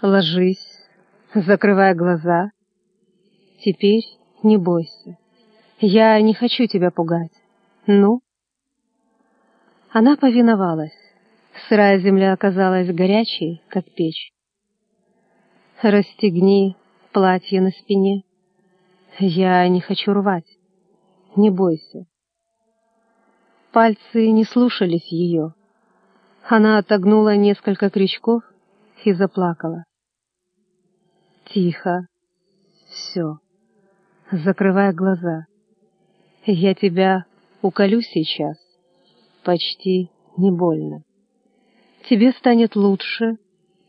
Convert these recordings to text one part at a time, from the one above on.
Ложись, закрывай глаза. Теперь не бойся. Я не хочу тебя пугать. Ну? Она повиновалась. Сырая земля оказалась горячей, как печь. Расстегни платье на спине. Я не хочу рвать. Не бойся. Пальцы не слушались ее. Она отогнула несколько крючков и заплакала. Тихо. Все. Закрывай глаза. Я тебя уколю сейчас. Почти не больно. Тебе станет лучше,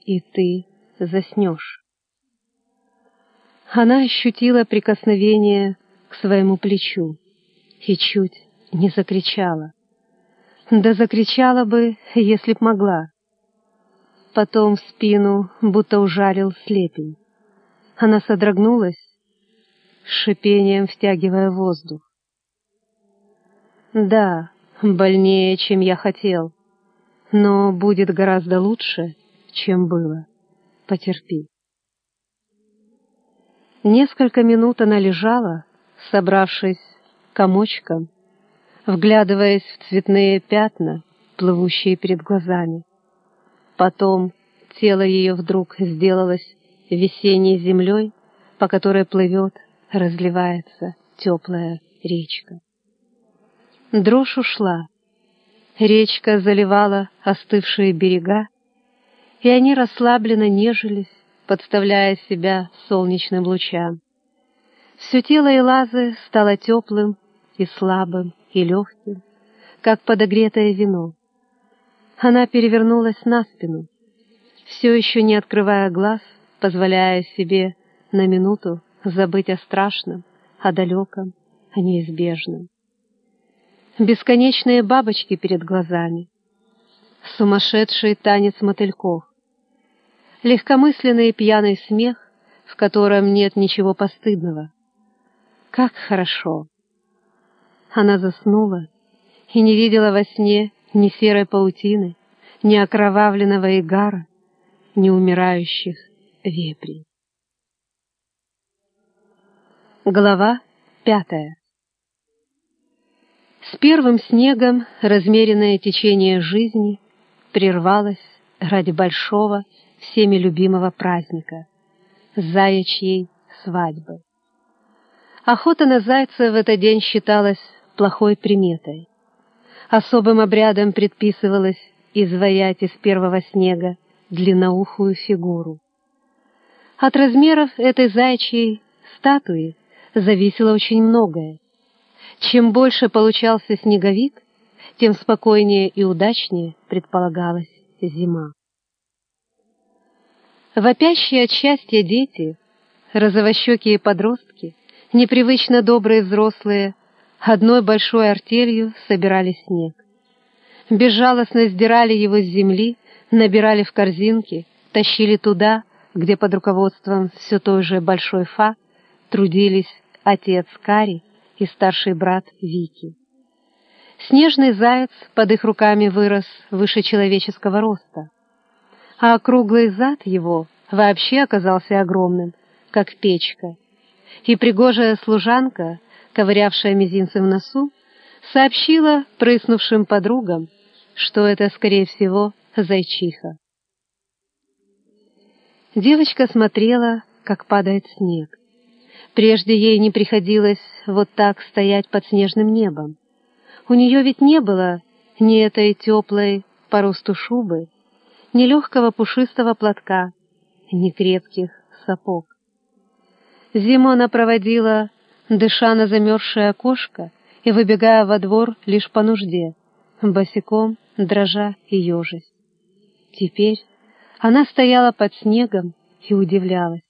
и ты заснешь. Она ощутила прикосновение к своему плечу и чуть не закричала. Да закричала бы, если б могла. Потом в спину будто ужалил слепень. Она содрогнулась, шипением втягивая воздух. Да, больнее, чем я хотел, но будет гораздо лучше, чем было. Потерпи. Несколько минут она лежала, собравшись комочком, вглядываясь в цветные пятна, плывущие перед глазами. Потом тело ее вдруг сделалось весенней землей, по которой плывет, разливается теплая речка. Дрожь ушла. Речка заливала остывшие берега, и они расслабленно нежились, подставляя себя солнечным лучам. Все тело Элазы стало теплым и слабым и легким, как подогретое вино. Она перевернулась на спину, все еще не открывая глаз, позволяя себе на минуту забыть о страшном, о далеком, о неизбежном. Бесконечные бабочки перед глазами, сумасшедший танец мотыльков, легкомысленный пьяный смех, в котором нет ничего постыдного. Как хорошо! Она заснула и не видела во сне ни серой паутины, ни окровавленного игара, ни умирающих вепрей. Глава пятая С первым снегом размеренное течение жизни прервалось ради большого, всеми любимого праздника — заячьей свадьбы. Охота на зайца в этот день считалась плохой приметой. Особым обрядом предписывалось изваять из первого снега длинноухую фигуру. От размеров этой заячьей статуи зависело очень многое. Чем больше получался снеговик, тем спокойнее и удачнее предполагалась зима. Вопящие от счастья дети, розовощекие подростки, непривычно добрые взрослые, одной большой артелью собирали снег. Безжалостно сдирали его с земли, набирали в корзинки, тащили туда, где под руководством все той же Большой Фа трудились отец Кари и старший брат Вики. Снежный заяц под их руками вырос выше человеческого роста а округлый зад его вообще оказался огромным, как печка. И пригожая служанка, ковырявшая мизинцем в носу, сообщила прыснувшим подругам, что это, скорее всего, зайчиха. Девочка смотрела, как падает снег. Прежде ей не приходилось вот так стоять под снежным небом. У нее ведь не было ни этой теплой по росту шубы, ни легкого пушистого платка, ни крепких сапог. Зиму она проводила, дыша на замерзшее окошко и выбегая во двор лишь по нужде, босиком, дрожа и ежась. Теперь она стояла под снегом и удивлялась.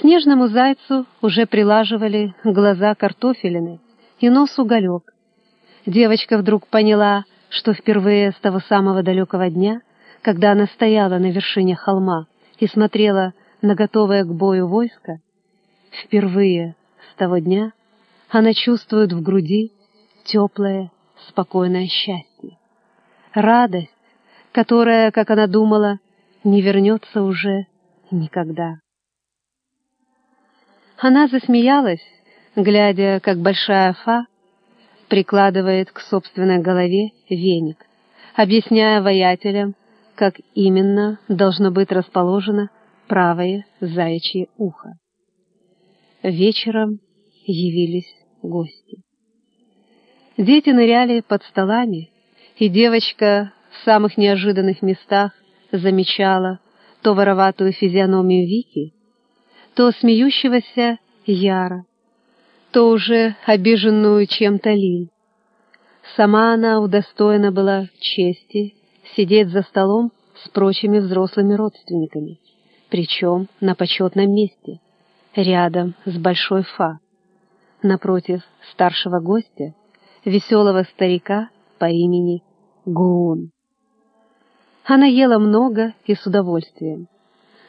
Снежному зайцу уже прилаживали глаза картофелины и нос уголек. Девочка вдруг поняла, что впервые с того самого далекого дня, когда она стояла на вершине холма и смотрела на готовое к бою войско, впервые с того дня она чувствует в груди теплое, спокойное счастье. Радость, которая, как она думала, не вернется уже никогда. Она засмеялась, глядя, как большая фа прикладывает к собственной голове веник, объясняя воятелям, как именно должно быть расположено правое заячье ухо. Вечером явились гости. Дети ныряли под столами, и девочка в самых неожиданных местах замечала то вороватую физиономию Вики, то смеющегося Яра, то уже обиженную чем-то Лиль. Сама она удостоена была чести сидеть за столом с прочими взрослыми родственниками, причем на почетном месте, рядом с Большой Фа, напротив старшего гостя, веселого старика по имени Гуун. Она ела много и с удовольствием.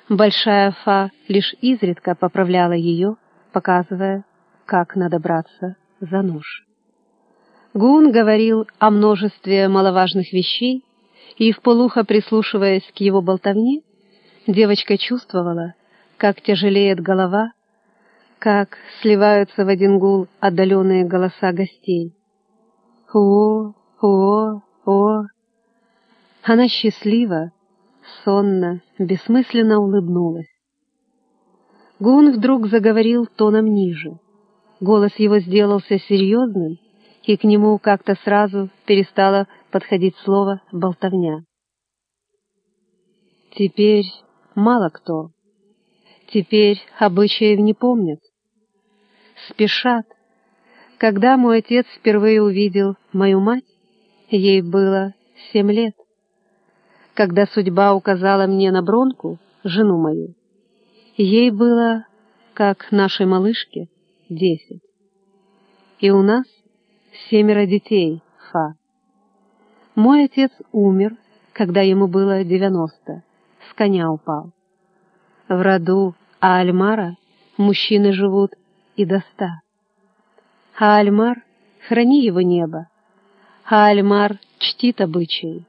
Большая Фа лишь изредка поправляла ее, показывая, как надо браться за нож. Гун говорил о множестве маловажных вещей, и, вполуха прислушиваясь к его болтовне, девочка чувствовала, как тяжелеет голова, как сливаются в один гул отдаленные голоса гостей. О, о, о! Она счастлива, сонно, бессмысленно улыбнулась. Гун вдруг заговорил тоном ниже. Голос его сделался серьезным, и к нему как-то сразу перестало подходить слово «болтовня». Теперь мало кто. Теперь обычаев не помнят. Спешат. Когда мой отец впервые увидел мою мать, ей было семь лет. Когда судьба указала мне на Бронку, жену мою, ей было, как нашей малышке, десять. И у нас семеро детей, Фа. Мой отец умер, когда ему было девяносто, с коня упал. В роду Аальмара мужчины живут и до ста. Аальмар, храни его небо. Аальмар чтит обычаи.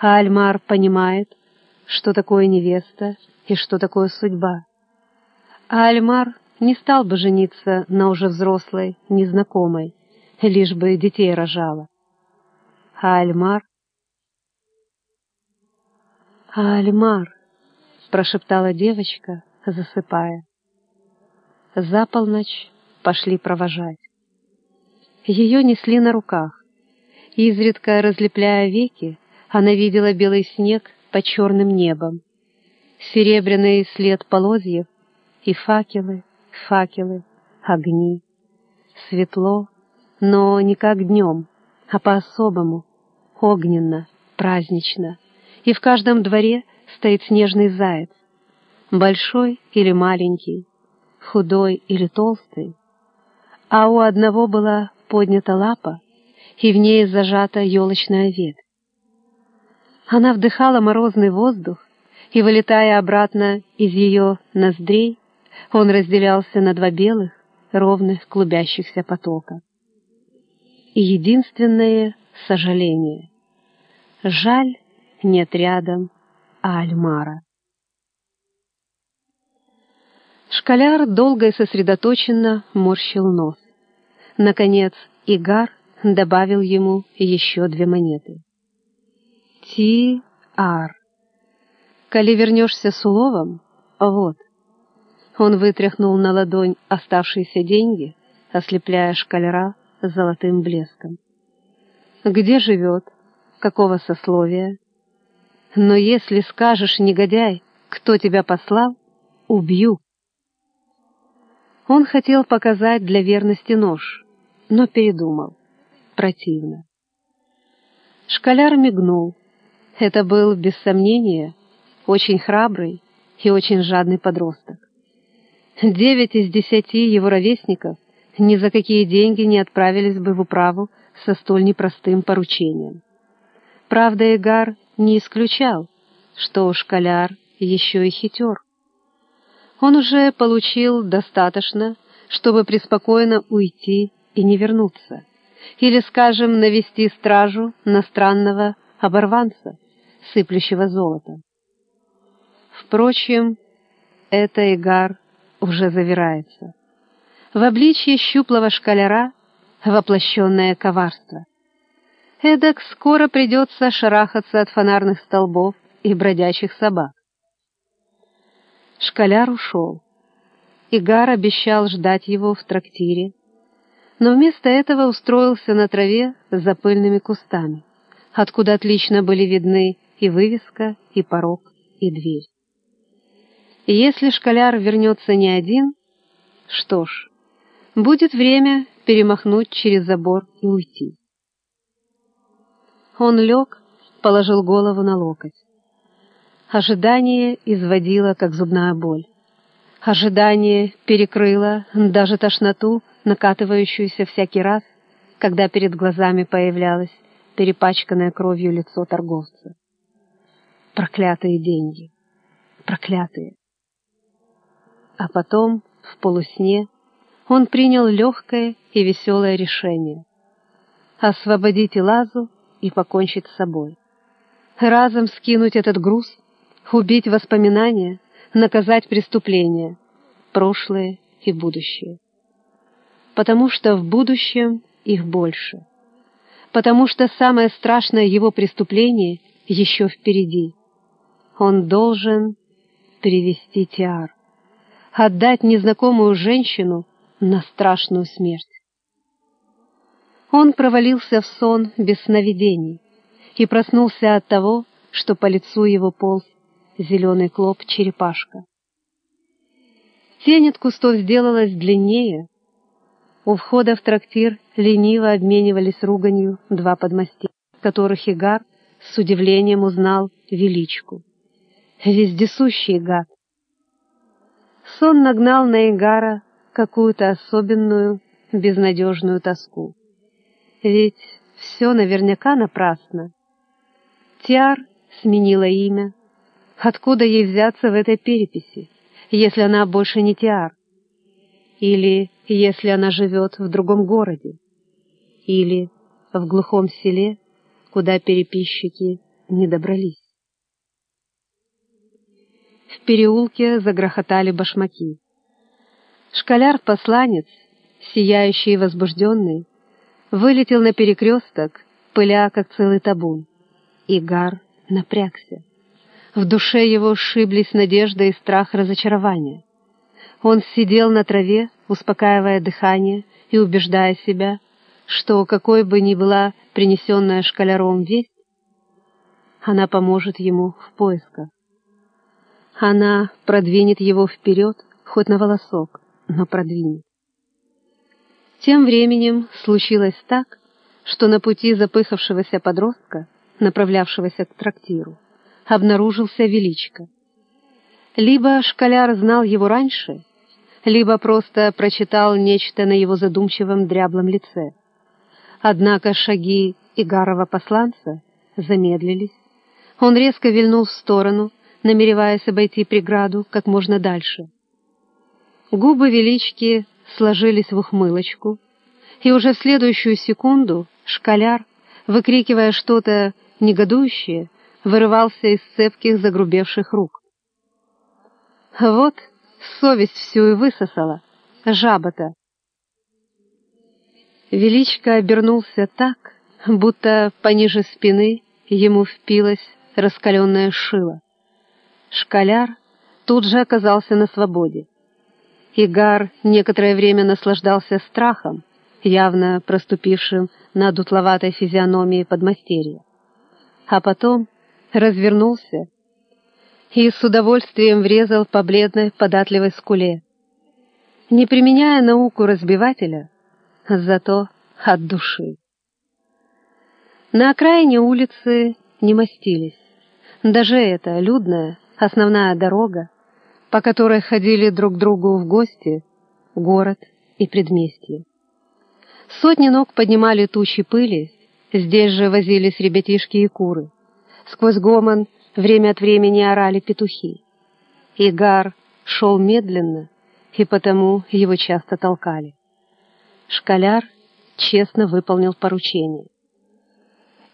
Аальмар понимает, что такое невеста и что такое судьба. Аальмар не стал бы жениться на уже взрослой, незнакомой, лишь бы детей рожала. А Альмар... «А Альмар!» — прошептала девочка, засыпая. За полночь пошли провожать. Ее несли на руках. Изредка разлепляя веки, она видела белый снег под черным небом, серебряный след полозьев и факелы, факелы, огни. Светло, но не как днем, а по-особому, огненно, празднично. И в каждом дворе стоит снежный заяц, большой или маленький, худой или толстый. А у одного была поднята лапа, и в ней зажата елочная ветвь. Она вдыхала морозный воздух, и, вылетая обратно из ее ноздрей, он разделялся на два белых, ровных, клубящихся потока. И единственное сожаление. Жаль, нет рядом Альмара. Школяр долго и сосредоточенно морщил нос. Наконец Игар добавил ему еще две монеты. Ти-ар. Коли вернешься с уловом, вот. Он вытряхнул на ладонь оставшиеся деньги, ослепляя шкалера золотым блеском. Где живет? Какого сословия? Но если скажешь, негодяй, кто тебя послал, убью. Он хотел показать для верности нож, но передумал. Противно. Школяр мигнул. Это был, без сомнения, очень храбрый и очень жадный подросток. Девять из десяти его ровесников ни за какие деньги не отправились бы в управу со столь непростым поручением. Правда, Игар не исключал, что школяр еще и хитер. Он уже получил достаточно, чтобы преспокойно уйти и не вернуться, или, скажем, навести стражу на странного оборванца, сыплющего золотом. Впрочем, это Игар уже завирается. В обличье щуплого шкаляра воплощенное коварство. Эдак скоро придется шарахаться от фонарных столбов и бродячих собак. Шкаляр ушел. Игар обещал ждать его в трактире, но вместо этого устроился на траве за пыльными кустами, откуда отлично были видны и вывеска, и порог, и дверь. Если школяр вернется не один, что ж, будет время перемахнуть через забор и уйти. Он лег, положил голову на локоть. Ожидание изводило, как зубная боль. Ожидание перекрыло даже тошноту, накатывающуюся всякий раз, когда перед глазами появлялось перепачканное кровью лицо торговца. Проклятые деньги. Проклятые. А потом, в полусне, он принял легкое и веселое решение — освободить Лазу и покончить с собой. Разом скинуть этот груз, убить воспоминания, наказать преступления, прошлое и будущее. Потому что в будущем их больше. Потому что самое страшное его преступление еще впереди. Он должен привести Тиар, отдать незнакомую женщину на страшную смерть. Он провалился в сон без сновидений и проснулся от того, что по лицу его полз зеленый клоп черепашка. Тень от кустов сделалась длиннее. У входа в трактир лениво обменивались руганью два подмастей, которых Игар с удивлением узнал величку. Вездесущий гад. Сон нагнал на Игара какую-то особенную, безнадежную тоску. Ведь все наверняка напрасно. Тиар сменила имя. Откуда ей взяться в этой переписи, если она больше не Тиар? Или если она живет в другом городе? Или в глухом селе, куда переписчики не добрались? В переулке загрохотали башмаки. Школяр-посланец, сияющий и возбужденный, вылетел на перекресток, пыля, как целый табун. Игар напрягся. В душе его сшиблись надежда и страх разочарования. Он сидел на траве, успокаивая дыхание и убеждая себя, что какой бы ни была принесенная шкаляром весть, она поможет ему в поисках. Она продвинет его вперед, хоть на волосок, но продвинет. Тем временем случилось так, что на пути запыхавшегося подростка, направлявшегося к трактиру, обнаружился Величко. Либо школяр знал его раньше, либо просто прочитал нечто на его задумчивом дряблом лице. Однако шаги Игарова посланца замедлились. Он резко вильнул в сторону, намереваясь обойти преграду как можно дальше. Губы велички сложились в ухмылочку, и уже в следующую секунду школяр, выкрикивая что-то негодующее, вырывался из цепких загрубевших рук. Вот совесть всю и высосала, жаба-то. Величко обернулся так, будто пониже спины ему впилась раскаленная шила. Школяр тут же оказался на свободе. Игар некоторое время наслаждался страхом, явно проступившим на дутловатой физиономии подмастерья. А потом развернулся и с удовольствием врезал по бледной податливой скуле, не применяя науку разбивателя, зато от души. На окраине улицы не мостились. Даже эта людная, основная дорога, по которой ходили друг к другу в гости, город и предместье. Сотни ног поднимали тучи пыли, здесь же возились ребятишки и куры. Сквозь гомон время от времени орали петухи. Игар шел медленно, и потому его часто толкали. Школяр честно выполнил поручение.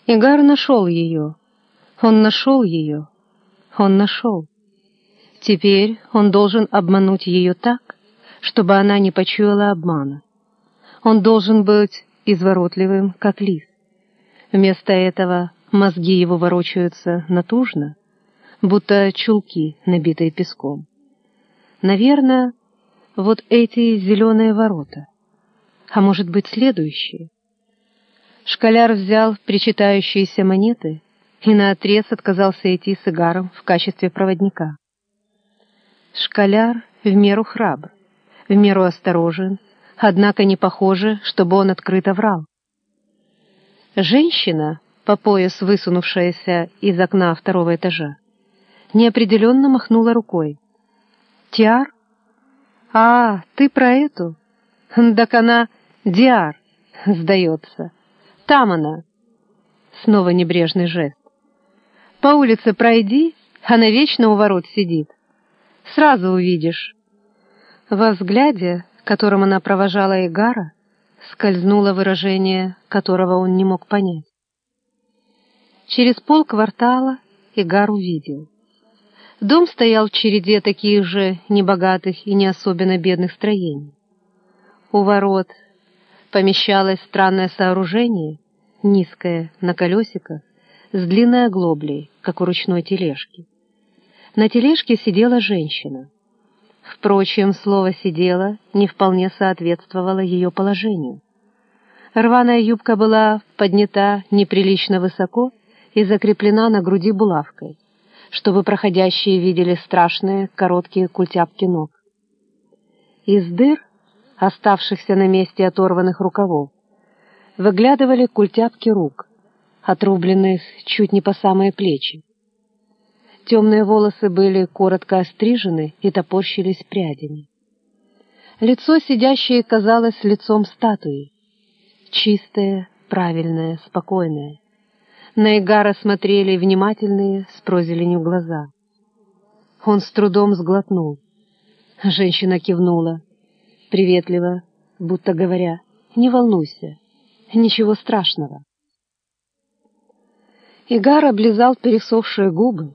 Игар нашел ее. Он нашел ее. Он нашел. Теперь он должен обмануть ее так, чтобы она не почуяла обмана. Он должен быть изворотливым, как лис. Вместо этого мозги его ворочаются натужно, будто чулки, набитые песком. Наверное, вот эти зеленые ворота. А может быть, следующие? Школяр взял причитающиеся монеты и наотрез отказался идти с Игаром в качестве проводника. Школяр в меру храбр, в меру осторожен, однако не похоже, чтобы он открыто врал. Женщина, по пояс высунувшаяся из окна второго этажа, неопределенно махнула рукой. «Тиар? А, ты про эту? Так она Диар, сдается. Там она». Снова небрежный жест. «По улице пройди, она вечно у ворот сидит. Сразу увидишь». Во взгляде, которым она провожала Игара, скользнуло выражение, которого он не мог понять. Через полквартала Игар увидел. Дом стоял в череде таких же небогатых и не особенно бедных строений. У ворот помещалось странное сооружение, низкое, на колесиках, с длинной оглоблей, как у ручной тележки. На тележке сидела женщина. Впрочем, слово «сидела» не вполне соответствовало ее положению. Рваная юбка была поднята неприлично высоко и закреплена на груди булавкой, чтобы проходящие видели страшные короткие культяпки ног. Из дыр, оставшихся на месте оторванных рукавов, выглядывали культяпки рук, отрубленных чуть не по самые плечи. Темные волосы были коротко острижены и топорщились прядями. Лицо сидящее казалось лицом статуи. Чистое, правильное, спокойное. На Игара смотрели внимательные с прозеленью глаза. Он с трудом сглотнул. Женщина кивнула, приветливо, будто говоря, «Не волнуйся, ничего страшного». Игар облизал пересохшие губы,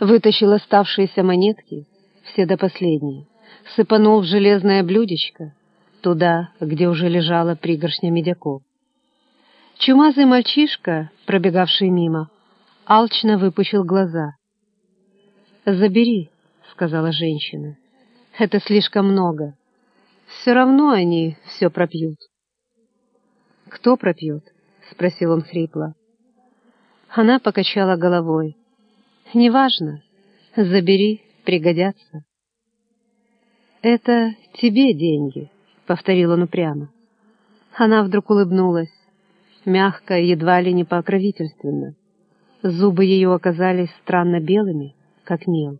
вытащил оставшиеся монетки, все до последней, сыпанул в железное блюдечко, туда, где уже лежала пригоршня медяков. Чумазый мальчишка, пробегавший мимо, алчно выпучил глаза. «Забери», — сказала женщина, — «это слишком много. Все равно они все пропьют». «Кто пропьет?» — спросил он хрипло. Она покачала головой. «Неважно. Забери, пригодятся». «Это тебе деньги», — повторил он упрямо. Она вдруг улыбнулась мягко, едва ли не покровительственно. Зубы ее оказались странно белыми, как мел.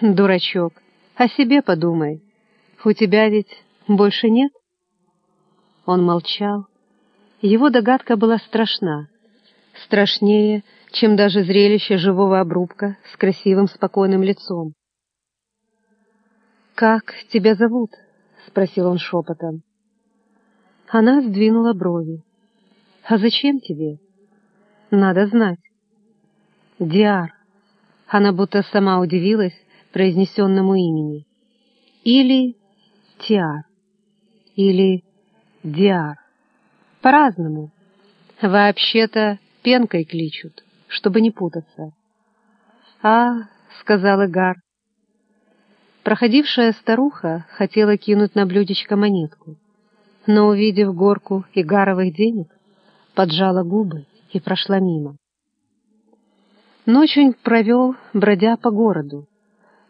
«Дурачок, о себе подумай. У тебя ведь больше нет?» Он молчал. Его догадка была страшна. Страшнее, чем даже зрелище живого обрубка с красивым спокойным лицом. «Как тебя зовут?» — спросил он шепотом. Она сдвинула брови. А зачем тебе? Надо знать. Диар. Она будто сама удивилась произнесенному имени. Или Тиар. Или Диар. По-разному. Вообще-то пенкой кличут, чтобы не путаться. «А», — сказал Игар. Проходившая старуха хотела кинуть на блюдечко монетку, но, увидев горку игаровых денег, поджала губы и прошла мимо. Ночь он провел, бродя по городу.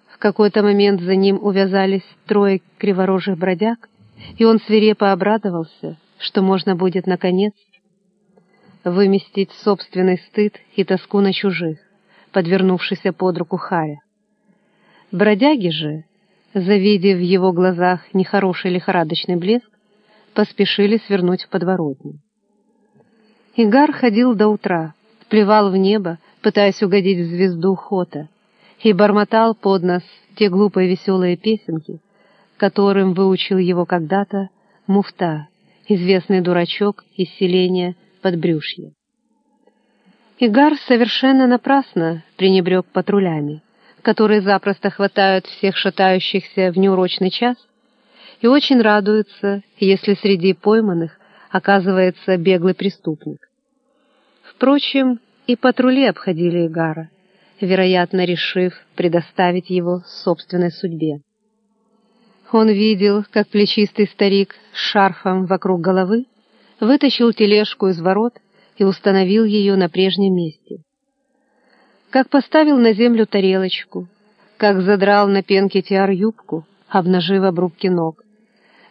В какой-то момент за ним увязались трое криворожих бродяг, и он свирепо обрадовался, что можно будет, наконец, выместить собственный стыд и тоску на чужих, подвернувшийся под руку Харя. Бродяги же, завидев в его глазах нехороший лихорадочный блеск, поспешили свернуть в подворотню. Игар ходил до утра, плевал в небо, пытаясь угодить в звезду Хота, и бормотал под нос те глупые веселые песенки, которым выучил его когда-то Муфта, известный дурачок из селения Подбрюшье. Игар совершенно напрасно пренебрег патрулями, которые запросто хватают всех шатающихся в неурочный час, и очень радуются, если среди пойманных оказывается беглый преступник. Впрочем, и патрули обходили Игара, вероятно, решив предоставить его собственной судьбе. Он видел, как плечистый старик с шарфом вокруг головы вытащил тележку из ворот и установил ее на прежнем месте. Как поставил на землю тарелочку, как задрал на пенке тиар юбку, обнажив обрубки ног,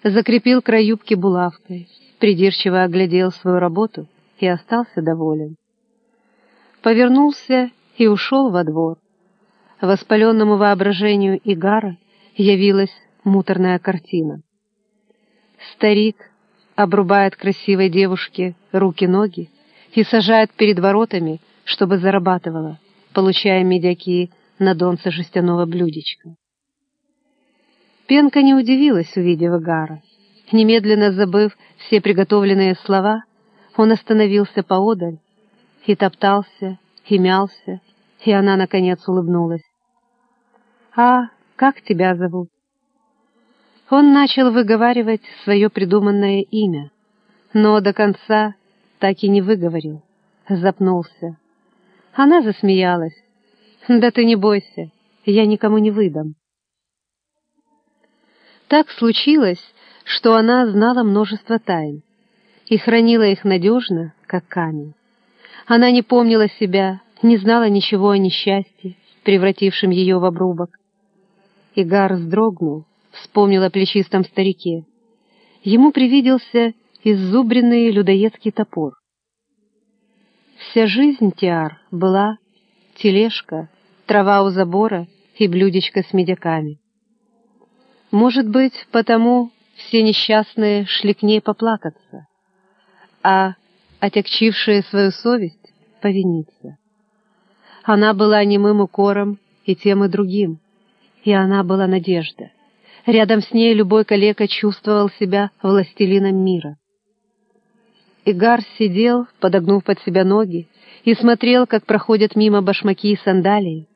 закрепил край юбки булавкой, придирчиво оглядел свою работу и остался доволен. Повернулся и ушел во двор. Воспаленному воображению Игара явилась муторная картина. Старик обрубает красивой девушке руки-ноги и сажает перед воротами, чтобы зарабатывала, получая медяки на донце жестяного блюдечка. Пенка не удивилась, увидев Игара. Немедленно забыв все приготовленные слова, он остановился поодаль и топтался, и мялся, и она, наконец, улыбнулась. «А, как тебя зовут?» Он начал выговаривать свое придуманное имя, но до конца так и не выговорил, запнулся. Она засмеялась. «Да ты не бойся, я никому не выдам». Так случилось, что она знала множество тайн и хранила их надежно, как камень. Она не помнила себя, не знала ничего о несчастье, превратившем ее в обрубок. Игар вздрогнул, вспомнил о плечистом старике. Ему привиделся иззубренный людоедский топор. Вся жизнь Тиар была тележка, трава у забора и блюдечко с медяками. Может быть, потому все несчастные шли к ней поплакаться, а отягчившие свою совесть повиниться. Она была немым укором и тем и другим, и она была надежда. Рядом с ней любой калека чувствовал себя властелином мира. Игар сидел, подогнув под себя ноги, и смотрел, как проходят мимо башмаки и сандалии,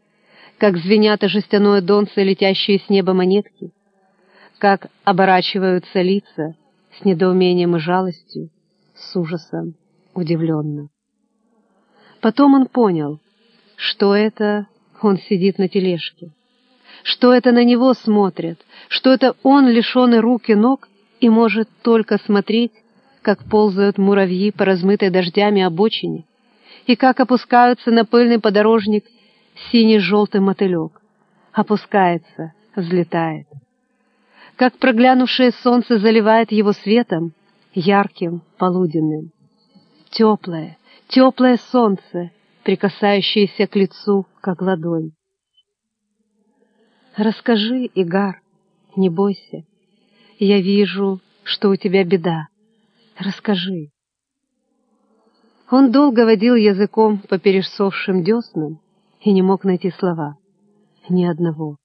как звенят о жестяное донце летящие с неба монетки, как оборачиваются лица с недоумением и жалостью, с ужасом, удивленно. Потом он понял, что это он сидит на тележке, что это на него смотрят, что это он, лишенный рук и ног, и может только смотреть, как ползают муравьи по размытой дождями обочине, и как опускаются на пыльный подорожник синий-желтый мотылек. Опускается, взлетает как проглянувшее солнце заливает его светом, ярким, полуденным. Теплое, теплое солнце, прикасающееся к лицу, как ладонь. Расскажи, Игар, не бойся. Я вижу, что у тебя беда. Расскажи. Он долго водил языком по пересохшим деснам и не мог найти слова. Ни одного.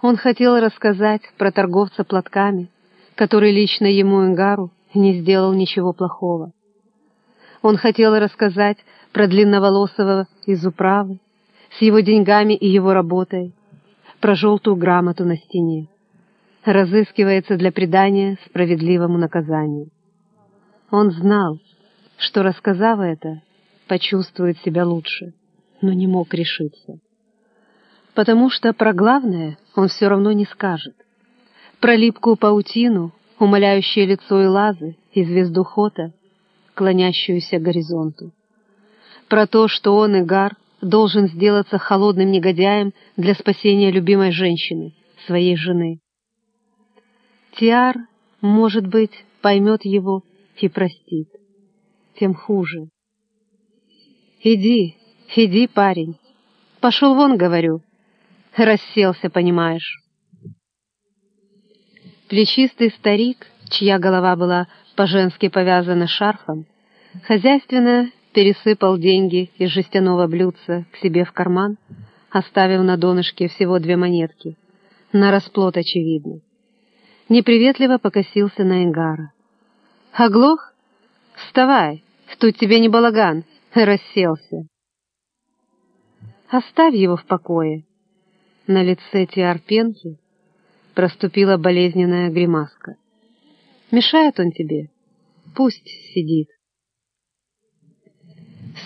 Он хотел рассказать про торговца платками, который лично ему Ингару не сделал ничего плохого. Он хотел рассказать про длинноволосого из управы, с его деньгами и его работой, про желтую грамоту на стене. Разыскивается для придания справедливому наказанию. Он знал, что, рассказав это, почувствует себя лучше, но не мог решиться потому что про главное он все равно не скажет. Про липкую паутину, умоляющее лицо Элазы и звезду Хота, клонящуюся к горизонту. Про то, что он, Игар, должен сделаться холодным негодяем для спасения любимой женщины, своей жены. Тиар, может быть, поймет его и простит. Тем хуже. «Иди, иди, парень. Пошел вон, говорю, Расселся, понимаешь. Плечистый старик, чья голова была по-женски повязана шарфом, хозяйственно пересыпал деньги из жестяного блюдца к себе в карман, оставив на донышке всего две монетки, на расплод очевидно. Неприветливо покосился на Ингара. «Оглох? Вставай, тут тебе не балаган!» Расселся. Оставь его в покое. На лице Тиарпенки проступила болезненная гримаска. Мешает он тебе? Пусть сидит.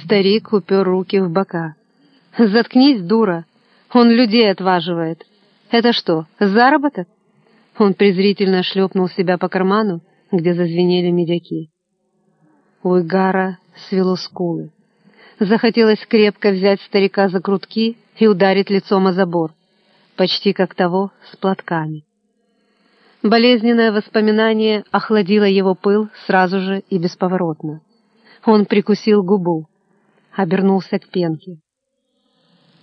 Старик упер руки в бока. «Заткнись, дура! Он людей отваживает. Это что, заработок?» Он презрительно шлепнул себя по карману, где зазвенели медяки. У Игара свело скулы. Захотелось крепко взять старика за грудки и ударить лицом о забор, почти как того с платками. Болезненное воспоминание охладило его пыл сразу же и бесповоротно. Он прикусил губу, обернулся к пенке.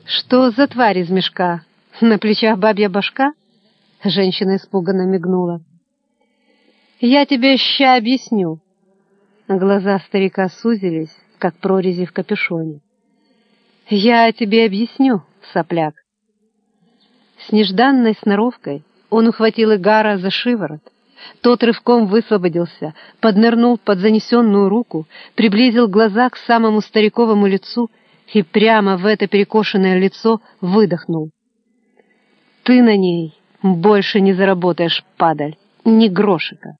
«Что за тварь из мешка? На плечах бабья башка?» Женщина испуганно мигнула. «Я тебе ща объясню». Глаза старика сузились, как прорези в капюшоне. «Я тебе объясню, сопляк». С нежданной сноровкой он ухватил Игара за шиворот. Тот рывком высвободился, поднырнул под занесенную руку, приблизил глаза к самому стариковому лицу и прямо в это перекошенное лицо выдохнул. «Ты на ней больше не заработаешь, падаль, ни грошика».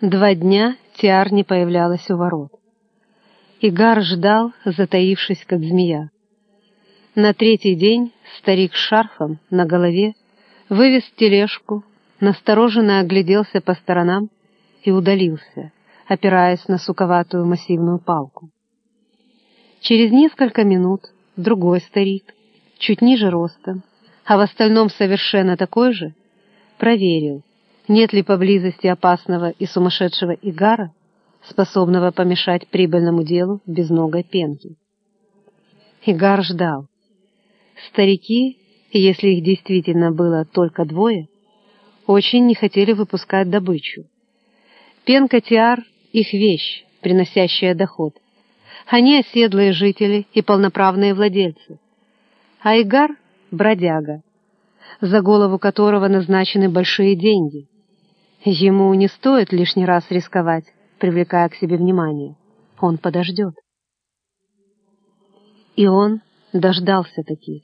Два дня Тиар не появлялась у ворот. Игар ждал, затаившись, как змея. На третий день старик с шарфом на голове вывез тележку, настороженно огляделся по сторонам и удалился, опираясь на суковатую массивную палку. Через несколько минут другой старик, чуть ниже ростом, а в остальном совершенно такой же, проверил, нет ли поблизости опасного и сумасшедшего игара, способного помешать прибыльному делу безногой пенки. Игар ждал. Старики, если их действительно было только двое, очень не хотели выпускать добычу. Пенка Тиар — их вещь, приносящая доход. Они оседлые жители и полноправные владельцы. А Игар — бродяга, за голову которого назначены большие деньги. Ему не стоит лишний раз рисковать, привлекая к себе внимание. Он подождет. И он дождался таки.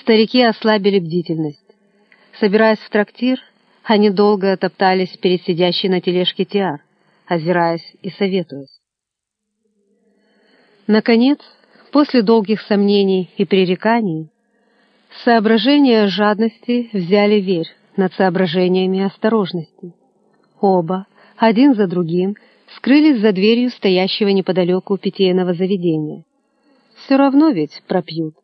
Старики ослабили бдительность. Собираясь в трактир, они долго топтались перед сидящей на тележке Тиар, озираясь и советуясь. Наконец, после долгих сомнений и пререканий, соображения жадности взяли верх над соображениями осторожности. Оба, один за другим, скрылись за дверью стоящего неподалеку питейного заведения. Все равно ведь пропьют.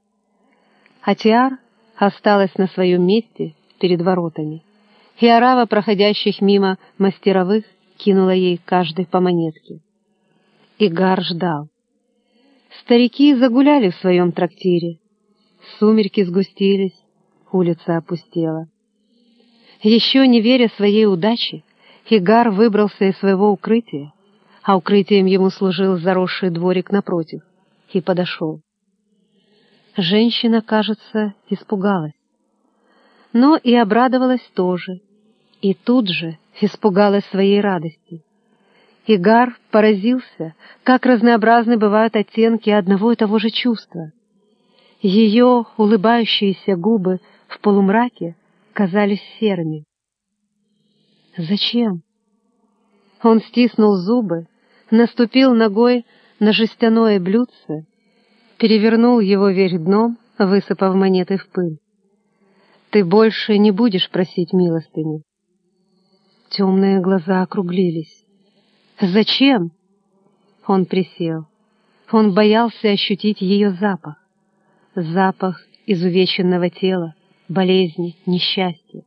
А Тиар осталась на своем месте перед воротами, и орава проходящих мимо мастеровых кинула ей каждый по монетке. Игар ждал. Старики загуляли в своем трактире. Сумерки сгустились, улица опустела. Еще не веря своей удаче, Игар выбрался из своего укрытия, а укрытием ему служил заросший дворик напротив, и подошел. Женщина, кажется, испугалась. Но и обрадовалась тоже, и тут же испугалась своей радости. Игар поразился, как разнообразны бывают оттенки одного и того же чувства. Ее улыбающиеся губы в полумраке казались серыми. Зачем? Он стиснул зубы, наступил ногой на жестяное блюдце перевернул его вверх дном, высыпав монеты в пыль. «Ты больше не будешь просить милостыни». Темные глаза округлились. «Зачем?» Он присел. Он боялся ощутить ее запах. Запах изувеченного тела, болезни, несчастья.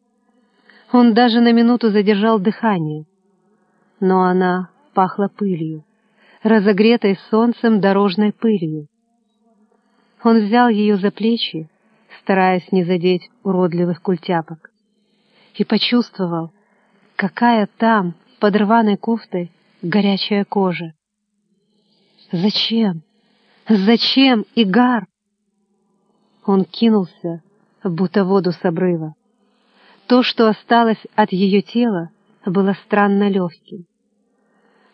Он даже на минуту задержал дыхание. Но она пахла пылью, разогретой солнцем дорожной пылью. Он взял ее за плечи, стараясь не задеть уродливых культяпок, и почувствовал, какая там, под рваной кофтой, горячая кожа. Зачем? Зачем, Игар? Он кинулся, будто воду с обрыва. То, что осталось от ее тела, было странно легким.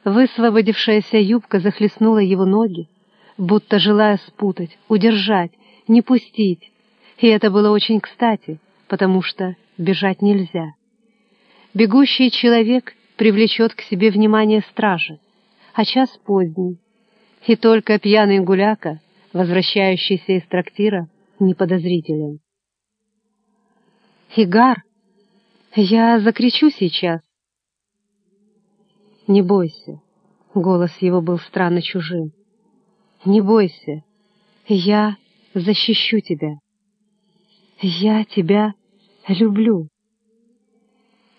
Высвободившаяся юбка захлестнула его ноги, будто желая спутать, удержать, не пустить. И это было очень кстати, потому что бежать нельзя. Бегущий человек привлечет к себе внимание стражи, а час поздний, и только пьяный гуляка, возвращающийся из трактира, неподозрителен. «Игар, я закричу сейчас». «Не бойся», — голос его был странно чужим. «Не бойся, я защищу тебя. Я тебя люблю».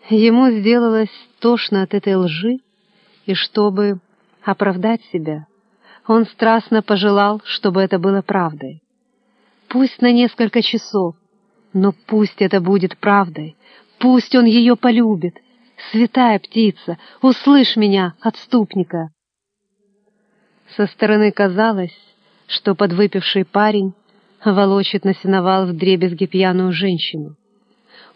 Ему сделалось тошно от этой лжи, и чтобы оправдать себя, он страстно пожелал, чтобы это было правдой. Пусть на несколько часов, но пусть это будет правдой, пусть он ее полюбит. Святая птица, услышь меня, отступника. Со стороны казалось, что подвыпивший парень волочит на сеновал в дребезге пьяную женщину.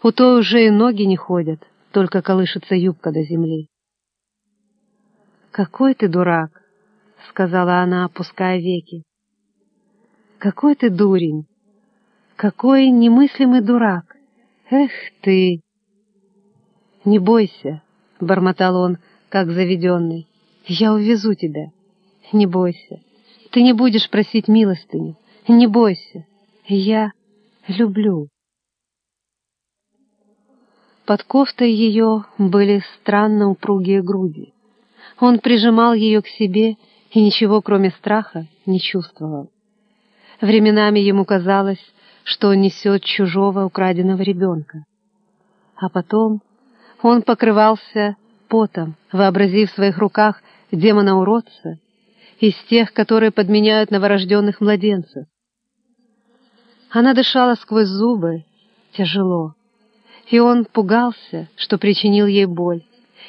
У той уже и ноги не ходят, только колышется юбка до земли. «Какой ты дурак!» — сказала она, опуская веки. «Какой ты дурень! Какой немыслимый дурак! Эх ты!» «Не бойся!» — бормотал он, как заведенный. «Я увезу тебя. Не бойся. Ты не будешь просить милостыню. Не бойся. Я люблю». Под кофтой ее были странно упругие груди. Он прижимал ее к себе и ничего, кроме страха, не чувствовал. Временами ему казалось, что он несет чужого украденного ребенка. А потом он покрывался потом, вообразив в своих руках демона-уродца из тех, которые подменяют новорожденных младенцев. Она дышала сквозь зубы, тяжело, и он пугался, что причинил ей боль,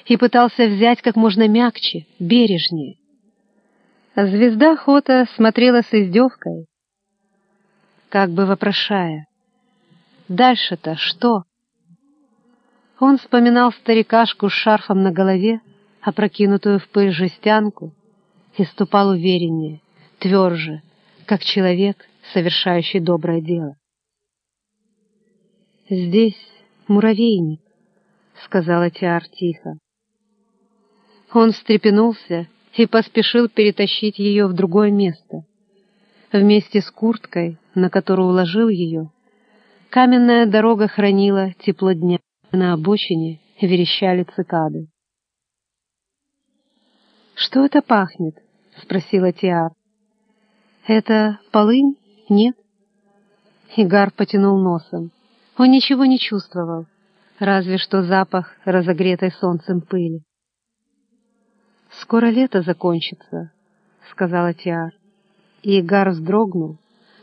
и пытался взять как можно мягче, бережнее. Звезда Хота смотрела с издевкой, как бы вопрошая, «Дальше-то что?» Он вспоминал старикашку с шарфом на голове, опрокинутую в пыль жестянку, и ступал увереннее, тверже, как человек, совершающий доброе дело. «Здесь муравейник», — сказала Тиар тихо. Он встрепенулся и поспешил перетащить ее в другое место. Вместе с курткой, на которую уложил ее, каменная дорога хранила тепло дня. На обочине верещали цикады. «Что это пахнет?» — спросила Тиар. «Это полынь? Нет?» Игар потянул носом. Он ничего не чувствовал, разве что запах разогретой солнцем пыли. «Скоро лето закончится», — сказала Тиар. И Игар вздрогнул,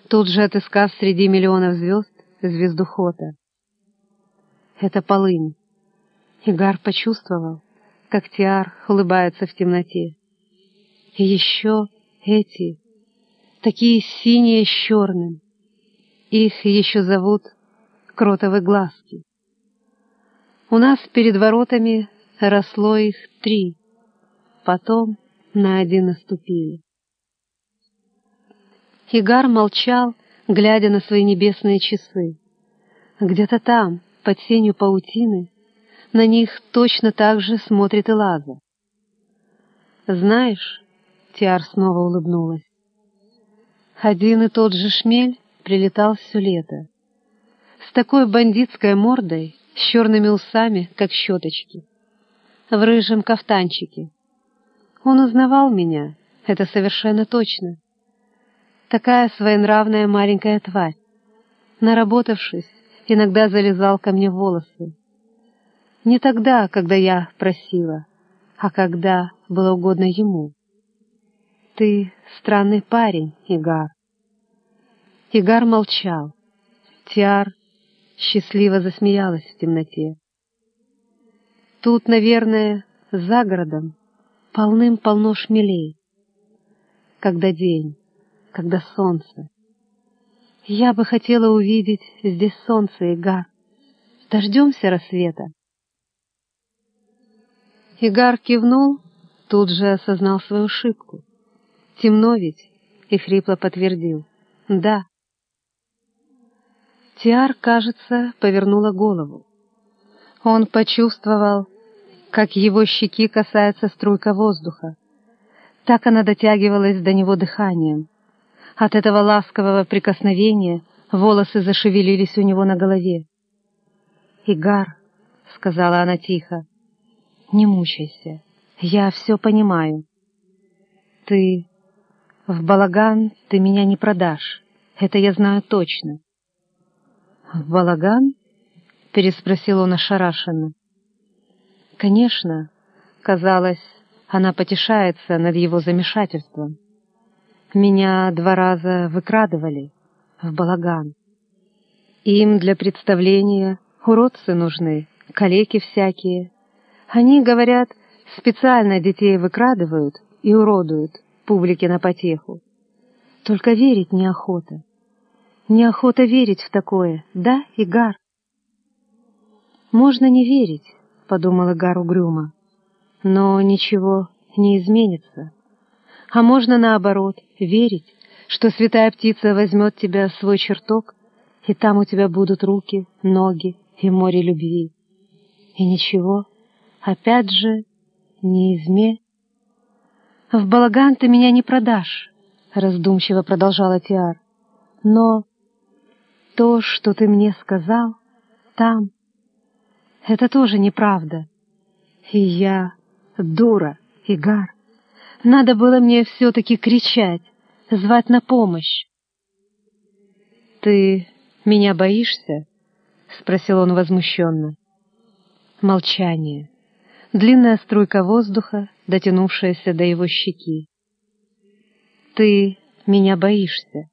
тут же отыскав среди миллионов звезд звезду Хота. Это полынь. Игар почувствовал, как Тиар улыбается в темноте. И еще эти, такие синие с черным. Их еще зовут кротовые глазки. У нас перед воротами росло их три — потом на один наступили. Игар молчал, глядя на свои небесные часы. Где-то там, под сенью паутины, на них точно так же смотрит и Лаза. «Знаешь...» — Тиар снова улыбнулась. Один и тот же шмель прилетал все лето. С такой бандитской мордой, с черными усами, как щеточки. В рыжем кафтанчике, он узнавал меня, это совершенно точно. Такая своенравная маленькая тварь. Наработавшись, иногда залезал ко мне в волосы. Не тогда, когда я просила, а когда было угодно ему. Ты странный парень, Игар. Игар молчал. Тиар счастливо засмеялась в темноте. Тут, наверное, за городом полным-полно шмелей. Когда день, когда солнце. Я бы хотела увидеть здесь солнце Игар. Дождемся рассвета. Игар кивнул, тут же осознал свою ошибку. Темно ведь, и хрипло подтвердил. «Да». Тиар, кажется, повернула голову. Он почувствовал, как его щеки касается струйка воздуха. Так она дотягивалась до него дыханием. От этого ласкового прикосновения волосы зашевелились у него на голове. «Игар», — сказала она тихо, — «не мучайся, я все понимаю. Ты... В балаган ты меня не продашь, это я знаю точно». «В балаган?» — переспросил он ошарашенно. «Конечно», — казалось, она потешается над его замешательством. «Меня два раза выкрадывали в балаган. Им для представления уродцы нужны, калеки всякие. Они, говорят, специально детей выкрадывают и уродуют публике на потеху. Только верить неохота. Неохота верить в такое, да, Игар? Можно не верить, подумал Игар угрюмо, но ничего не изменится. А можно наоборот, верить, что святая птица возьмет тебя в свой чертог, и там у тебя будут руки, ноги и море любви. И ничего, опять же, не изме. В балаган ты меня не продашь, раздумчиво продолжала Тиар. Но то, что ты мне сказал, там, это тоже неправда. И я дура, Игар. Надо было мне все-таки кричать, звать на помощь. «Ты меня боишься?» — спросил он возмущенно. Молчание. Длинная струйка воздуха, дотянувшаяся до его щеки. «Ты меня боишься?»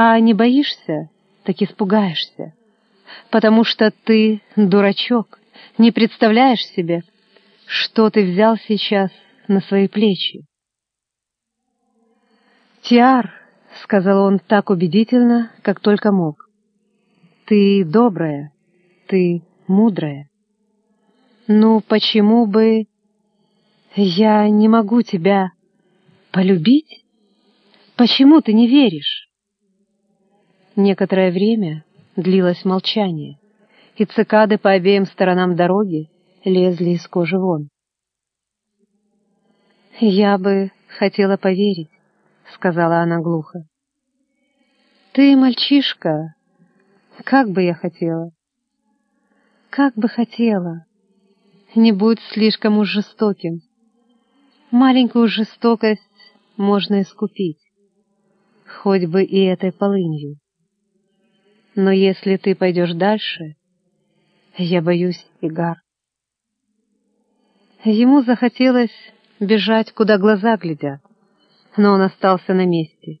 А не боишься, так испугаешься. Потому что ты, дурачок, не представляешь себе, что ты взял сейчас на свои плечи. «Тиар», — сказал он так убедительно, как только мог, — «ты добрая, ты мудрая. Ну, почему бы я не могу тебя полюбить? Почему ты не веришь?» Некоторое время длилось молчание, и цикады по обеим сторонам дороги лезли из кожи вон. «Я бы хотела поверить», — сказала она глухо. «Ты мальчишка. Как бы я хотела. Как бы хотела. Не будь слишком уж жестоким. Маленькую жестокость можно искупить, хоть бы и этой полынью. Но если ты пойдешь дальше, я боюсь, Игар. Ему захотелось бежать, куда глаза глядят, но он остался на месте.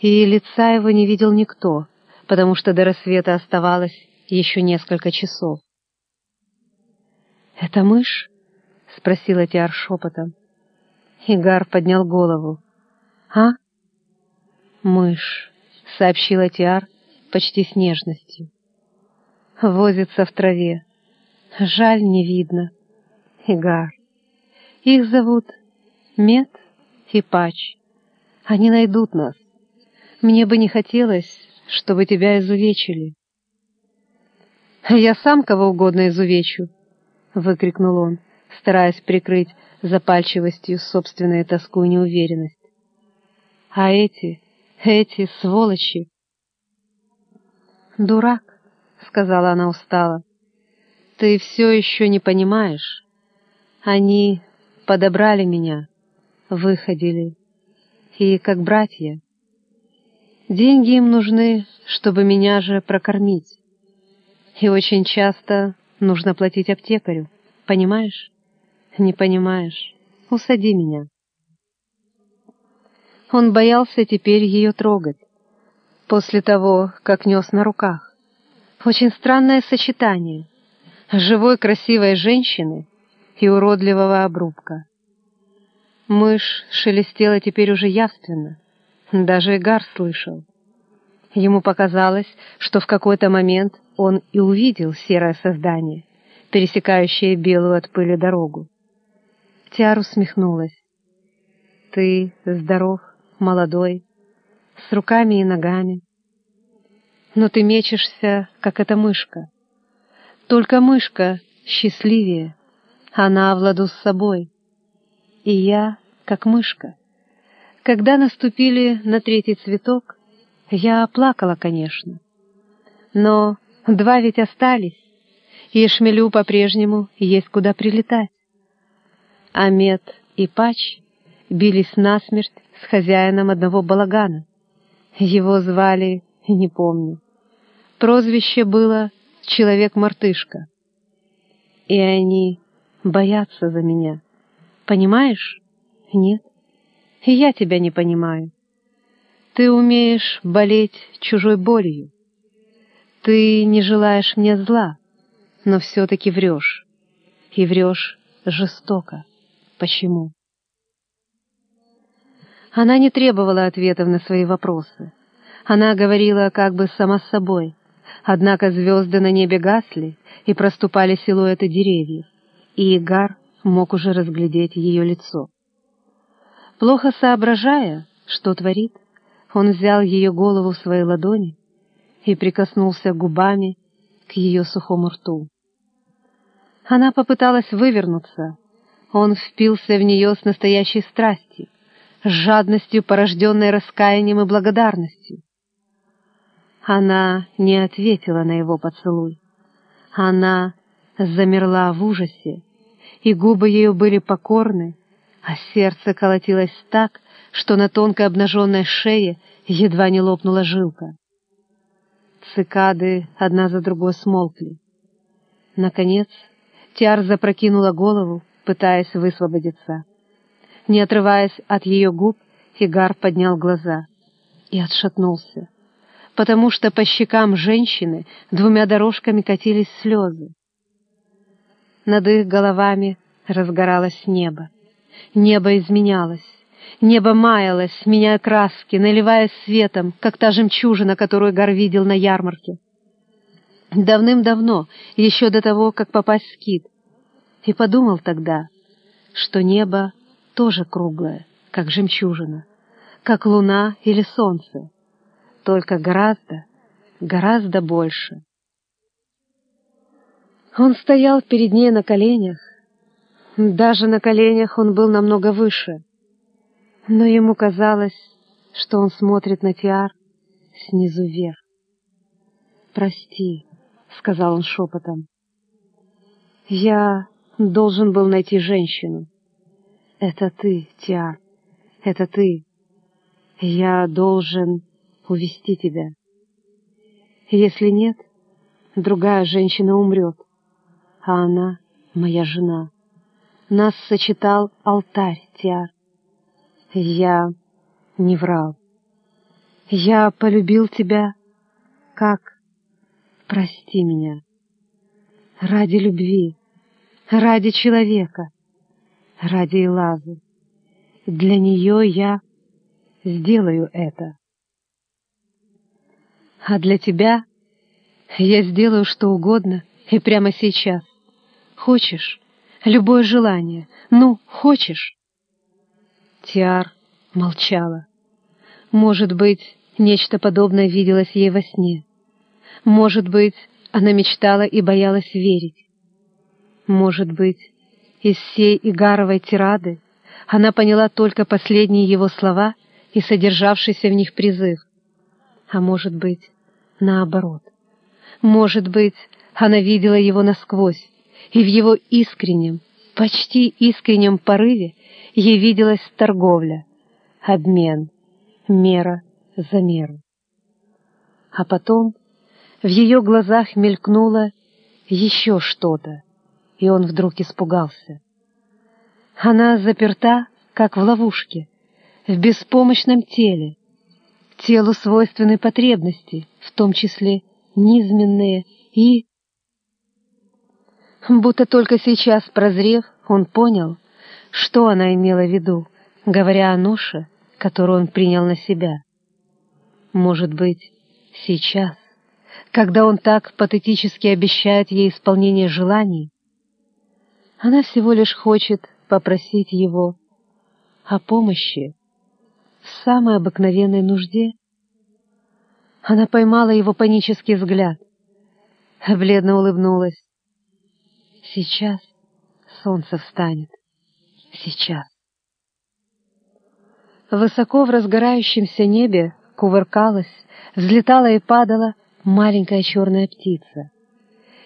И лица его не видел никто, потому что до рассвета оставалось еще несколько часов. «Это мышь?» — спросила Тиар шепотом. Игар поднял голову. «А?» «Мышь», — сообщила Тиар, почти с нежностью. Возится в траве. Жаль, не видно. Игар. Их зовут Мед и Пач. Они найдут нас. Мне бы не хотелось, чтобы тебя изувечили. «Я сам кого угодно изувечу!» — выкрикнул он, стараясь прикрыть запальчивостью собственную тоску и неуверенность. «А эти, эти сволочи «Дурак», — сказала она устало, — «ты все еще не понимаешь. Они подобрали меня, выходили, и как братья. Деньги им нужны, чтобы меня же прокормить. И очень часто нужно платить аптекарю, понимаешь? Не понимаешь. Усади меня». Он боялся теперь ее трогать после того, как нес на руках. Очень странное сочетание живой красивой женщины и уродливого обрубка. Мышь шелестела теперь уже явственно, даже Игар слышал. Ему показалось, что в какой-то момент он и увидел серое создание, пересекающее белую от пыли дорогу. Тиар усмехнулась. «Ты здоров, молодой, с руками и ногами. Но ты мечешься, как эта мышка. Только мышка счастливее, она в ладу с собой. И я, как мышка. Когда наступили на третий цветок, я плакала, конечно. Но два ведь остались, и шмелю по-прежнему есть куда прилетать. А Мед и Пач бились насмерть с хозяином одного балагана. Его звали, не помню. Прозвище было «Человек-мартышка». И они боятся за меня. Понимаешь? Нет. И я тебя не понимаю. Ты умеешь болеть чужой болью. Ты не желаешь мне зла, но все-таки врешь. И врешь жестоко. Почему? Она не требовала ответов на свои вопросы. Она говорила как бы сама с собой. Однако звезды на небе гасли, и проступали силуэты деревьев, и Игар мог уже разглядеть ее лицо. Плохо соображая, что творит, он взял ее голову в свои ладони и прикоснулся губами к ее сухому рту. Она попыталась вывернуться, он впился в нее с настоящей страстью, с жадностью, порожденной раскаянием и благодарностью. Она не ответила на его поцелуй. Она замерла в ужасе, и губы ее были покорны, а сердце колотилось так, что на тонкой обнаженной шее едва не лопнула жилка. Цикады одна за другой смолкли. Наконец, Тиар запрокинула голову, пытаясь высвободиться. Не отрываясь от ее губ, Игар поднял глаза и отшатнулся, потому что по щекам женщины двумя дорожками катились слезы. Над их головами разгоралось небо. Небо изменялось. Небо маялось, меняя краски, наливаясь светом, как та жемчужина, которую Гар видел на ярмарке. Давным-давно, еще до того, как попасть в скит. И подумал тогда, что небо тоже круглое, как жемчужина, как луна или солнце, только гораздо, гораздо больше. Он стоял перед ней на коленях. Даже на коленях он был намного выше. Но ему казалось, что он смотрит на Тиар снизу вверх. «Прости», — сказал он шепотом. «Я должен был найти женщину. Это ты, Тиар, это ты. Я должен увести тебя. Если нет, другая женщина умрет а она — моя жена. Нас сочетал алтарь, Тиар. Я не врал. Я полюбил тебя, как... Прости меня. Ради любви, ради человека, ради Элазы. Для нее я сделаю это. А для тебя я сделаю что угодно и прямо сейчас. Хочешь? Любое желание. Ну, хочешь?» Тиар молчала. Может быть, нечто подобное виделось ей во сне. Может быть, она мечтала и боялась верить. Может быть, из всей Игаровой тирады она поняла только последние его слова и содержавшийся в них призыв. А может быть, наоборот. Может быть, она видела его насквозь, и в его искреннем, почти искреннем порыве ей виделась торговля, обмен, мера за меру. А потом в ее глазах мелькнуло еще что-то, и он вдруг испугался. Она заперта, как в ловушке, в беспомощном теле. Телу свойственны потребности, в том числе низменные и Будто только сейчас, прозрев, он понял, что она имела в виду, говоря о ноше, которую он принял на себя. Может быть, сейчас, когда он так патетически обещает ей исполнение желаний, она всего лишь хочет попросить его о помощи, в самой обыкновенной нужде. Она поймала его панический взгляд, бледно улыбнулась. Сейчас солнце встанет. Сейчас. Высоко в разгорающемся небе кувыркалась, взлетала и падала маленькая черная птица.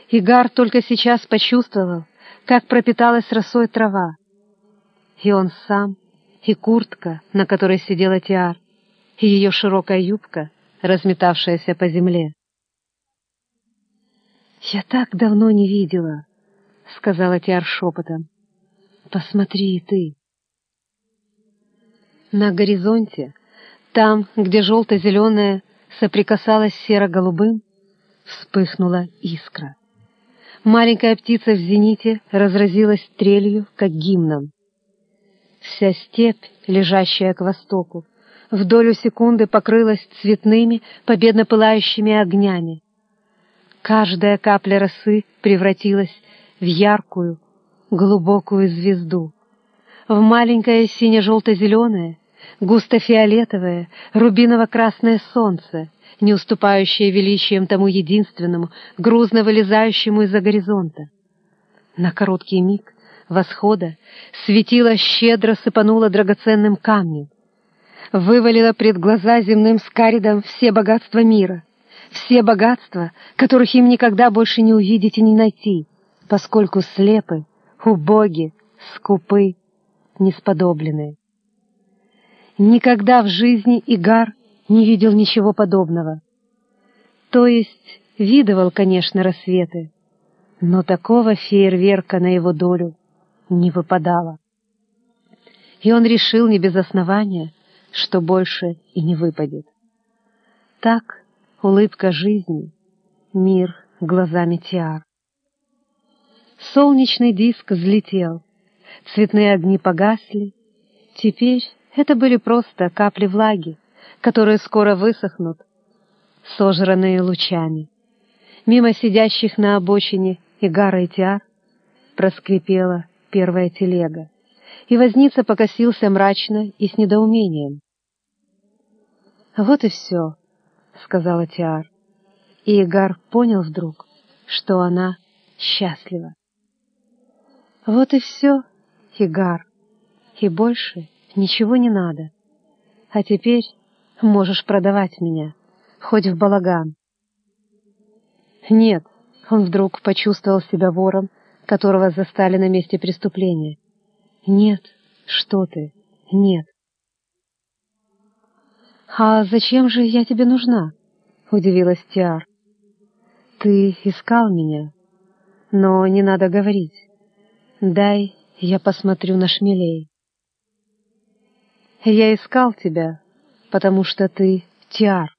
Игар только сейчас почувствовал, как пропиталась росой трава. И он сам, и куртка, на которой сидела Тиар, и ее широкая юбка, разметавшаяся по земле. «Я так давно не видела», — сказала Тиар шепотом. «Посмотри и ты». На горизонте, там, где желто-зеленое соприкасалось с серо-голубым, вспыхнула искра. Маленькая птица в зените разразилась трелью, как гимном. Вся степь, лежащая к востоку, в долю секунды покрылась цветными, победно пылающими огнями. Каждая капля росы превратилась в яркую, глубокую звезду, в маленькое сине-желто-зеленое, густо-фиолетовое, рубиново-красное солнце, не уступающее величием тому единственному, грузно вылезающему из-за горизонта. На короткий миг восхода светило щедро сыпануло драгоценным камнем, вывалило пред глаза земным скаридом все богатства мира, все богатства, которых им никогда больше не увидеть и не найти, поскольку слепы, убоги, скупы, несподобленные. Никогда в жизни Игар не видел ничего подобного. То есть видывал, конечно, рассветы, но такого фейерверка на его долю не выпадало. И он решил не без основания, что больше и не выпадет. Так улыбка жизни, мир глазами Тиар. Солнечный диск взлетел, цветные огни погасли. Теперь это были просто капли влаги, которые скоро высохнут, сожранные лучами. Мимо сидящих на обочине Игара и Тиар проскрипела первая телега, и возница покосился мрачно и с недоумением. «Вот и все», — сказала Тиар, и Игар понял вдруг, что она счастлива. «Вот и все, Игар, и больше ничего не надо. А теперь можешь продавать меня, хоть в балаган». «Нет», — он вдруг почувствовал себя вором, которого застали на месте преступления. «Нет, что ты, нет». «А зачем же я тебе нужна?» — удивилась Тиар. «Ты искал меня, но не надо говорить. Дай я посмотрю на шмелей». «Я искал тебя, потому что ты Тиар».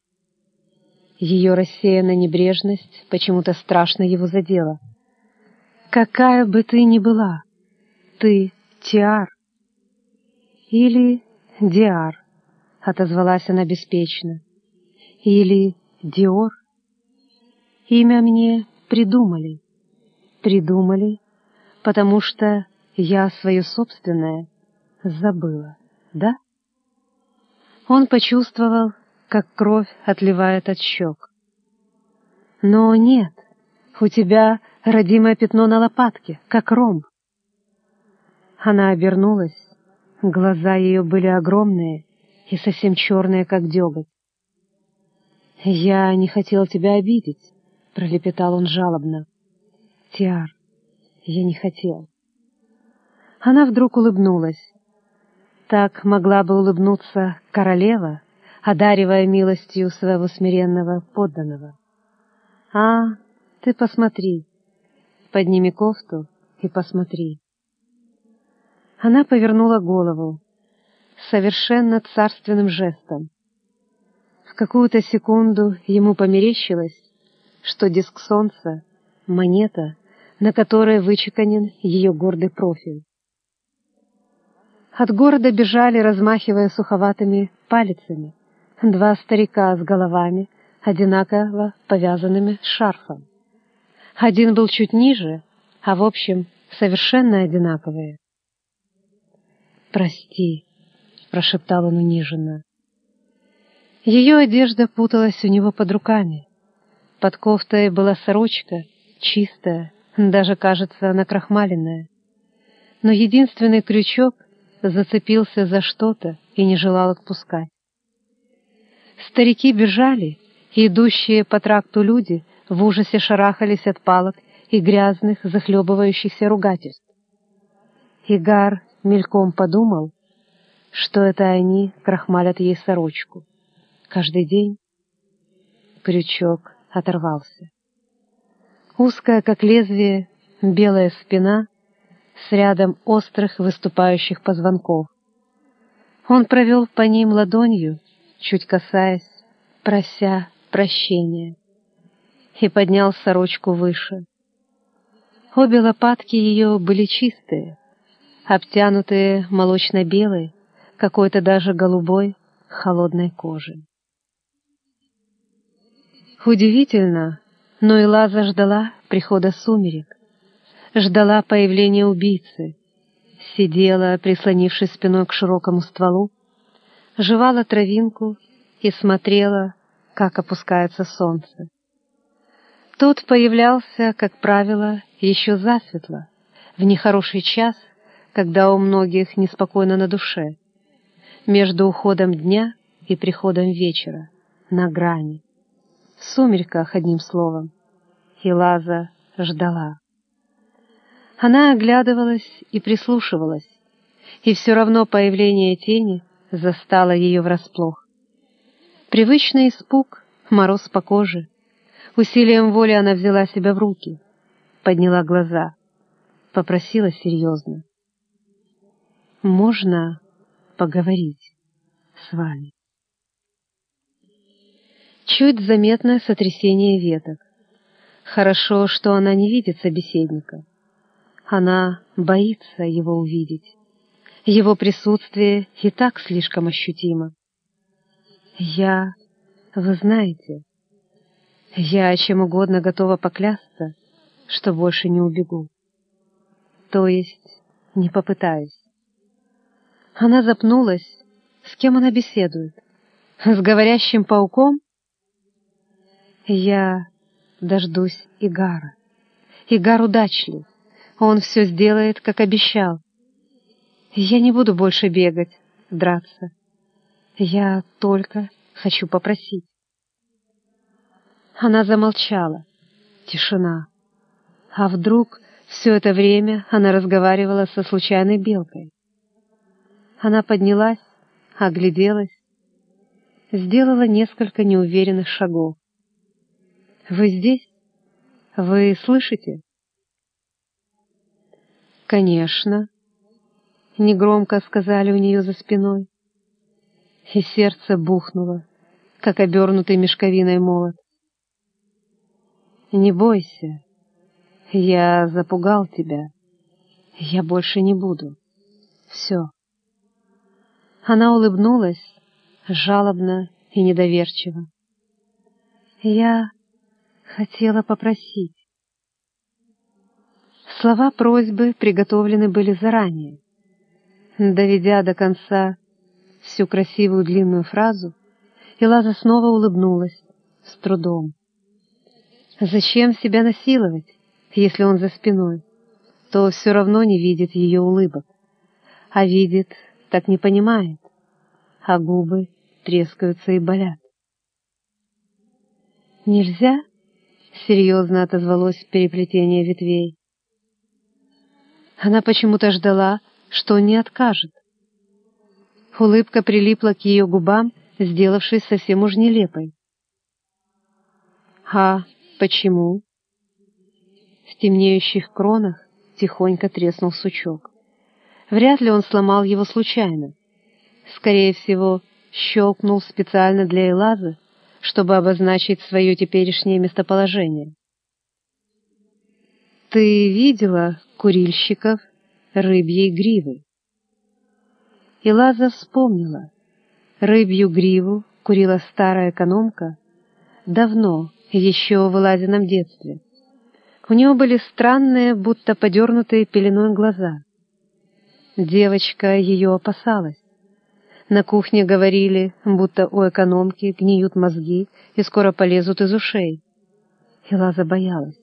Ее рассеянная небрежность почему-то страшно его задела. «Какая бы ты ни была, ты Тиар или Диар», — отозвалась она беспечно, «или Диор. Имя мне придумали, придумали, потому что я свое собственное забыла, да?» Он почувствовал, как кровь отливает от щек. «Но нет, у тебя родимое пятно на лопатке, как ромб». Она обернулась, глаза ее были огромные и совсем черные, как деготь. «Я не хотел тебя обидеть», — пролепетал он жалобно. «Тиар, я не хотел». Она вдруг улыбнулась. Так могла бы улыбнуться королева, одаривая милостью своего смиренного подданного. «А, ты посмотри, подними кофту и посмотри». Она повернула голову совершенно царственным жестом. В какую-то секунду ему померещилось, что диск солнца — монета, на которой вычеканен ее гордый профиль. От города бежали, размахивая суховатыми палицами, два старика с головами, одинаково повязанными шарфом. Один был чуть ниже, а в общем совершенно одинаковые. «Прости», — прошептал он униженно. Ее одежда путалась у него под руками. Под кофтой была сорочка, чистая, даже, кажется, накрахмаленная. Но единственный крючок зацепился за что-то и не желал отпускать. Старики бежали, и идущие по тракту люди в ужасе шарахались от палок и грязных, захлебывающихся ругательств. Игар мельком подумал, что это они крахмалят ей сорочку. Каждый день крючок оторвался. Узкая, как лезвие, белая спина с рядом острых выступающих позвонков. Он провел по ним ладонью, чуть касаясь, прося прощения, и поднял сорочку выше. Обе лопатки ее были чистые, обтянутые молочно-белой, какой-то даже голубой, холодной кожей. Удивительно, но и Лаза ждала прихода сумерек, ждала появления убийцы, сидела, прислонившись спиной к широкому стволу, жевала травинку и смотрела, как опускается солнце. Тот появлялся, как правило, еще засветло, в нехороший час, когда у многих неспокойно на душе, между уходом дня и приходом вечера, на грани, в сумерках, одним словом. И Лаза ждала. Она оглядывалась и прислушивалась, и все равно появление тени застало ее врасплох. Привычный испуг, мороз по коже. Усилием воли она взяла себя в руки, подняла глаза, попросила серьезно. «Можно поговорить с вами?» Чуть заметное сотрясение веток. Хорошо, что она не видит собеседника. Она боится его увидеть. Его присутствие и так слишком ощутимо. Я, вы знаете, я чем угодно готова поклясться, что больше не убегу. То есть не попытаюсь. Она запнулась. С кем она беседует? С говорящим пауком? Я дождусь Игара. Игар удачлив. Он все сделает, как обещал. Я не буду больше бегать, драться. Я только хочу попросить. Она замолчала. Тишина. А вдруг все это время она разговаривала со случайной белкой? Она поднялась, огляделась, сделала несколько неуверенных шагов. «Вы здесь? Вы слышите?» «Конечно», — негромко сказали у нее за спиной. И сердце бухнуло, как обернутый мешковиной молот. «Не бойся, я запугал тебя. Я больше не буду. Все». Она улыбнулась, жалобно и недоверчиво. «Я хотела попросить». Слова просьбы приготовлены были заранее. Доведя до конца всю красивую длинную фразу, Элаза снова улыбнулась, с трудом. Зачем себя насиловать, если он за спиной? То все равно не видит ее улыбок. А видит, так не понимает. А губы трескаются и болят. «Нельзя?» — серьезно отозвалось переплетение ветвей. Она почему-то ждала, что не откажет. Улыбка прилипла к ее губам, сделавшись совсем уж нелепой. «А почему?» В темнеющих кронах тихонько треснул сучок. Вряд ли он сломал его случайно. Скорее всего, щелкнул специально для Элазы, чтобы обозначить свое теперешнее местоположение. «Ты видела курильщиков рыбьей гривы?» И Лаза вспомнила. Рыбью гриву курила старая экономка давно, еще в Ладином детстве. У нее были странные, будто подернутые пеленой глаза. Девочка ее опасалась. На кухне говорили, будто у экономки гниют мозги и скоро полезут из ушей. Элаза боялась.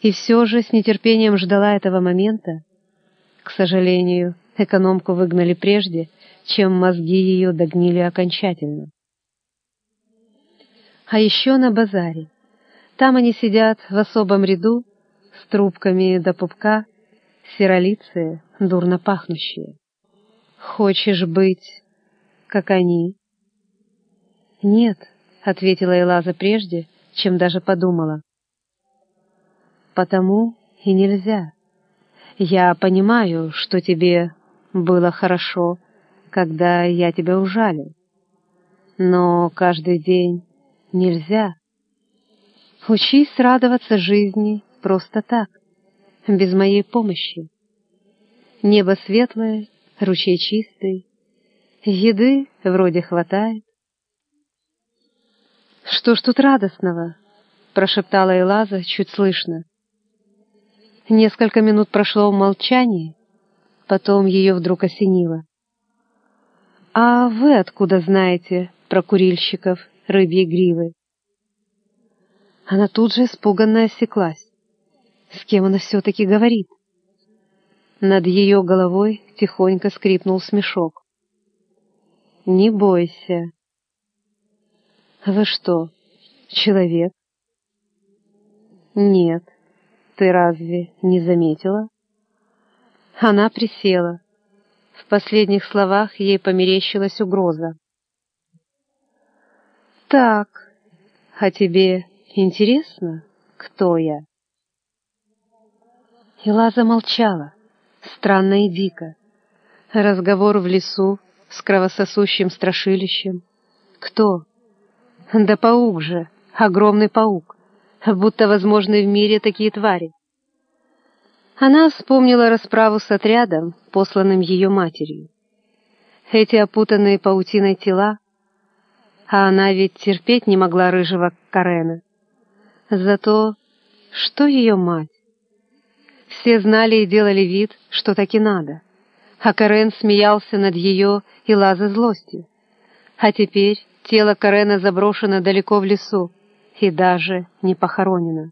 И все же с нетерпением ждала этого момента. К сожалению, экономку выгнали прежде, чем мозги ее догнили окончательно. А еще на базаре. Там они сидят в особом ряду с трубками до пупка, серолицые, дурно пахнущие. Хочешь быть, как они? Нет, — ответила Элаза прежде, чем даже подумала. Потому и нельзя. Я понимаю, что тебе было хорошо, когда я тебя ужалил. Но каждый день нельзя. Учись радоваться жизни просто так, без моей помощи. Небо светлое, ручей чистый, еды вроде хватает. «Что ж тут радостного?» — прошептала Элаза чуть слышно. Несколько минут прошло в молчании, потом ее вдруг осенило. «А вы откуда знаете про курильщиков рыбьей гривы?» Она тут же испуганно осеклась. С кем она все-таки говорит? Над ее головой тихонько скрипнул смешок. «Не бойся». «Вы что, человек?» «Нет, ты разве не заметила?» Она присела. В последних словах ей померещилась угроза. «Так, а тебе интересно, кто я?» Ила замолчала странно и дико. Разговор в лесу с кровососущим страшилищем. Кто? Да паук же, огромный паук, будто возможны в мире такие твари. Она вспомнила расправу с отрядом, посланным ее матерью. Эти опутанные паутиной тела, а она ведь терпеть не могла рыжего Карена. Зато что ее мать? Все знали и делали вид, что так и надо. А Карен смеялся над ее и лаза злостью. А теперь тело Карена заброшено далеко в лесу и даже не похоронено.